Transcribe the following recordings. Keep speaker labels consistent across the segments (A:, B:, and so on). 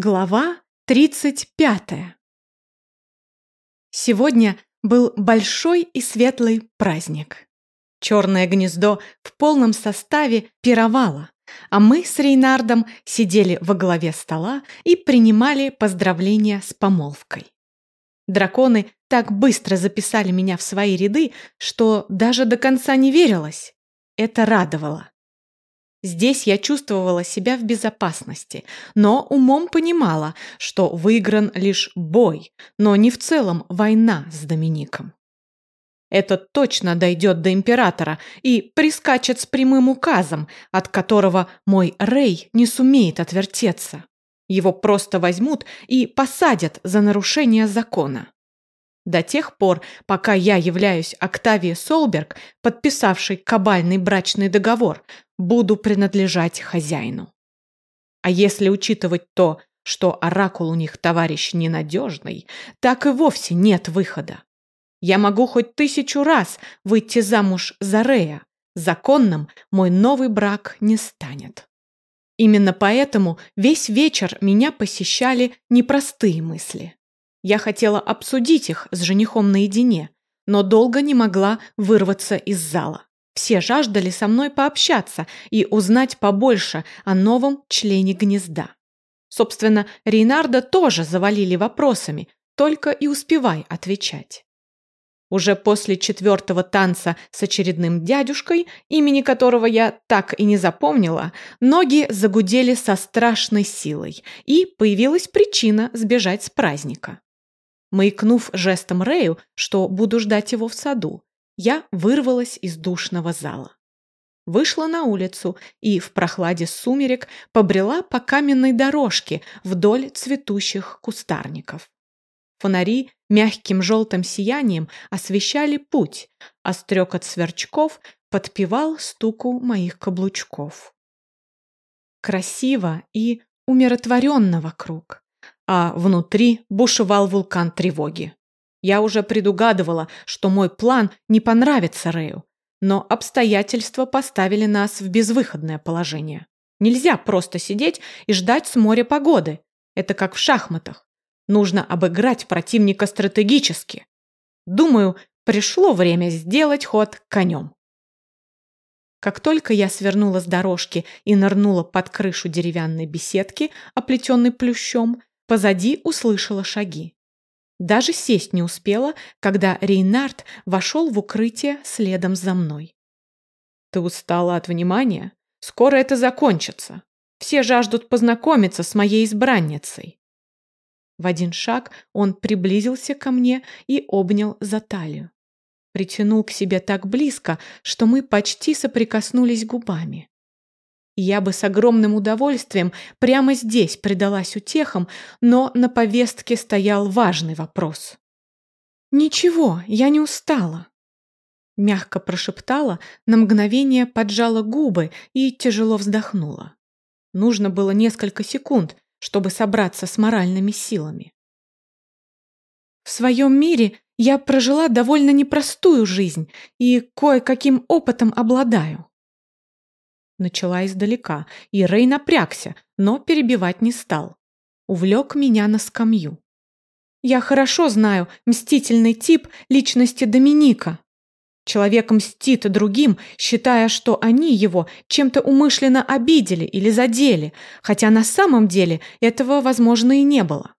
A: Глава 35. Сегодня был большой и светлый праздник. Черное гнездо в полном составе пировало, а мы с Рейнардом сидели во главе стола и принимали поздравления с помолвкой. Драконы так быстро записали меня в свои ряды, что даже до конца не верилось. Это радовало. Здесь я чувствовала себя в безопасности, но умом понимала, что выигран лишь бой, но не в целом война с Домиником. Этот точно дойдет до императора и прискачет с прямым указом, от которого мой Рей не сумеет отвертеться. Его просто возьмут и посадят за нарушение закона. До тех пор, пока я являюсь Октавией Солберг, подписавшей кабальный брачный договор, буду принадлежать хозяину. А если учитывать то, что оракул у них товарищ ненадежный, так и вовсе нет выхода. Я могу хоть тысячу раз выйти замуж за Рея. Законным мой новый брак не станет. Именно поэтому весь вечер меня посещали непростые мысли. Я хотела обсудить их с женихом наедине, но долго не могла вырваться из зала. Все жаждали со мной пообщаться и узнать побольше о новом члене гнезда. Собственно, Рейнарда тоже завалили вопросами, только и успевай отвечать. Уже после четвертого танца с очередным дядюшкой, имени которого я так и не запомнила, ноги загудели со страшной силой, и появилась причина сбежать с праздника. Маякнув жестом Рэю, что буду ждать его в саду, я вырвалась из душного зала. Вышла на улицу и в прохладе сумерек побрела по каменной дорожке вдоль цветущих кустарников. Фонари мягким желтым сиянием освещали путь, а стрекот сверчков подпевал стуку моих каблучков. Красиво и умиротворенно вокруг а внутри бушевал вулкан тревоги. Я уже предугадывала, что мой план не понравится Рэю, но обстоятельства поставили нас в безвыходное положение. Нельзя просто сидеть и ждать с моря погоды. Это как в шахматах. Нужно обыграть противника стратегически. Думаю, пришло время сделать ход конем. Как только я свернула с дорожки и нырнула под крышу деревянной беседки, оплетенной плющом, Позади услышала шаги. Даже сесть не успела, когда Рейнард вошел в укрытие следом за мной. «Ты устала от внимания? Скоро это закончится. Все жаждут познакомиться с моей избранницей». В один шаг он приблизился ко мне и обнял за талию. Притянул к себе так близко, что мы почти соприкоснулись губами. Я бы с огромным удовольствием прямо здесь предалась утехам, но на повестке стоял важный вопрос. «Ничего, я не устала», — мягко прошептала, на мгновение поджала губы и тяжело вздохнула. Нужно было несколько секунд, чтобы собраться с моральными силами. В своем мире я прожила довольно непростую жизнь и кое-каким опытом обладаю. Начала издалека, и Рэй напрягся, но перебивать не стал. Увлек меня на скамью. Я хорошо знаю мстительный тип личности Доминика. Человек мстит другим, считая, что они его чем-то умышленно обидели или задели, хотя на самом деле этого, возможно, и не было.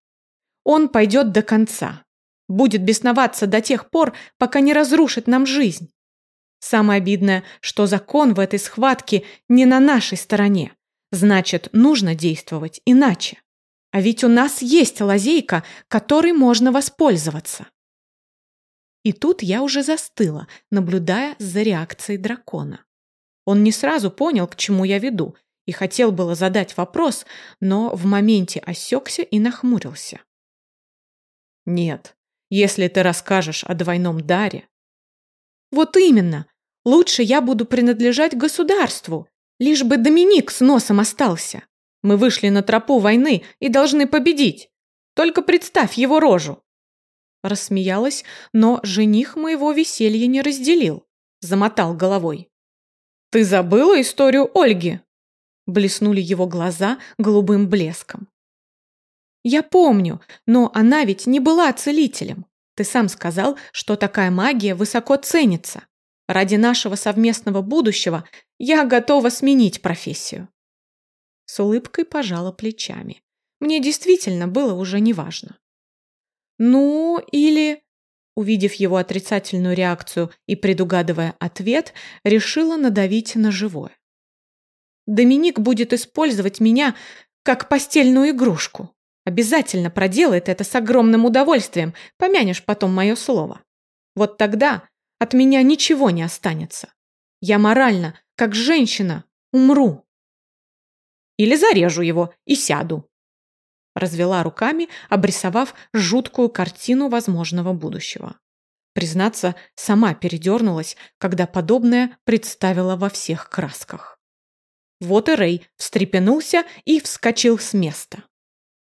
A: Он пойдет до конца. Будет бесноваться до тех пор, пока не разрушит нам жизнь. Самое обидное, что закон в этой схватке не на нашей стороне. Значит, нужно действовать иначе. А ведь у нас есть лазейка, которой можно воспользоваться. И тут я уже застыла, наблюдая за реакцией дракона. Он не сразу понял, к чему я веду, и хотел было задать вопрос, но в моменте осекся и нахмурился. «Нет, если ты расскажешь о двойном даре, вот именно. Лучше я буду принадлежать государству, лишь бы Доминик с носом остался. Мы вышли на тропу войны и должны победить. Только представь его рожу. Рассмеялась, но жених моего веселья не разделил. Замотал головой. Ты забыла историю Ольги? Блеснули его глаза голубым блеском. Я помню, но она ведь не была целителем. Ты сам сказал, что такая магия высоко ценится. Ради нашего совместного будущего я готова сменить профессию. С улыбкой пожала плечами. Мне действительно было уже неважно. Ну, или... Увидев его отрицательную реакцию и предугадывая ответ, решила надавить на живое. Доминик будет использовать меня как постельную игрушку. Обязательно проделает это с огромным удовольствием, помянешь потом мое слово. Вот тогда от меня ничего не останется. Я морально, как женщина, умру. Или зарежу его и сяду. Развела руками, обрисовав жуткую картину возможного будущего. Признаться, сама передернулась, когда подобное представила во всех красках. Вот и Рэй встрепенулся и вскочил с места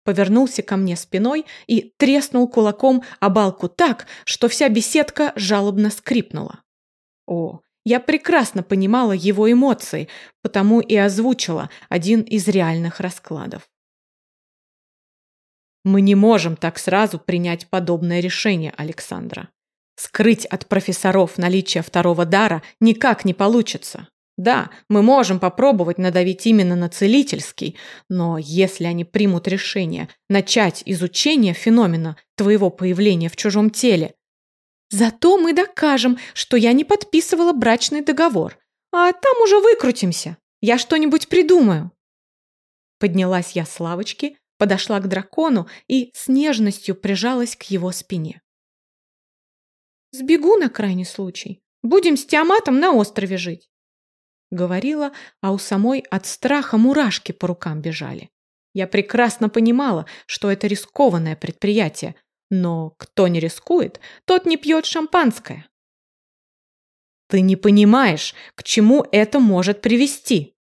A: повернулся ко мне спиной и треснул кулаком о балку так, что вся беседка жалобно скрипнула. О, я прекрасно понимала его эмоции, потому и озвучила один из реальных раскладов. Мы не можем так сразу принять подобное решение, Александра. Скрыть от профессоров наличие второго дара никак не получится. Да, мы можем попробовать надавить именно на целительский, но если они примут решение начать изучение феномена твоего появления в чужом теле, зато мы докажем, что я не подписывала брачный договор, а там уже выкрутимся. Я что-нибудь придумаю. Поднялась я с лавочки, подошла к дракону и с нежностью прижалась к его спине. Сбегу на крайний случай. Будем с Тиаматом на острове жить говорила, а у самой от страха мурашки по рукам бежали. Я прекрасно понимала, что это рискованное предприятие, но кто не рискует, тот не пьет шампанское. Ты не понимаешь, к чему это может привести.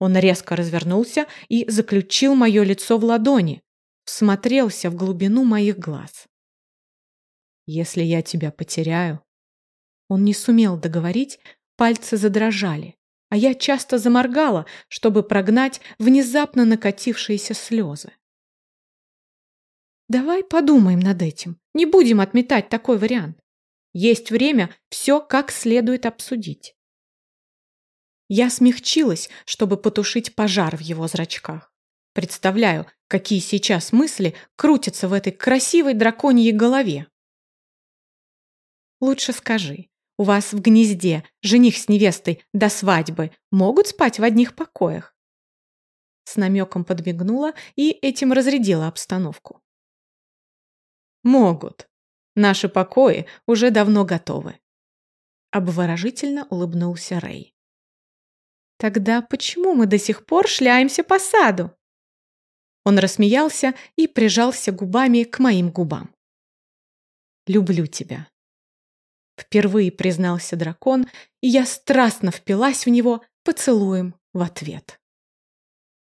A: Он резко развернулся и заключил мое лицо в ладони, всмотрелся в глубину моих глаз. Если я тебя потеряю... Он не сумел договорить, Пальцы задрожали, а я часто заморгала, чтобы прогнать внезапно накатившиеся слезы. Давай подумаем над этим. Не будем отметать такой вариант. Есть время все как следует обсудить. Я смягчилась, чтобы потушить пожар в его зрачках. Представляю, какие сейчас мысли крутятся в этой красивой драконьей голове. Лучше скажи, у вас в гнезде жених с невестой до свадьбы могут спать в одних покоях?» С намеком подмигнула и этим разрядила обстановку. «Могут. Наши покои уже давно готовы». Обворожительно улыбнулся Рэй. «Тогда почему мы до сих пор шляемся по саду?» Он рассмеялся и прижался губами к моим губам. «Люблю тебя», Впервые признался дракон, и я страстно впилась в него поцелуем в ответ.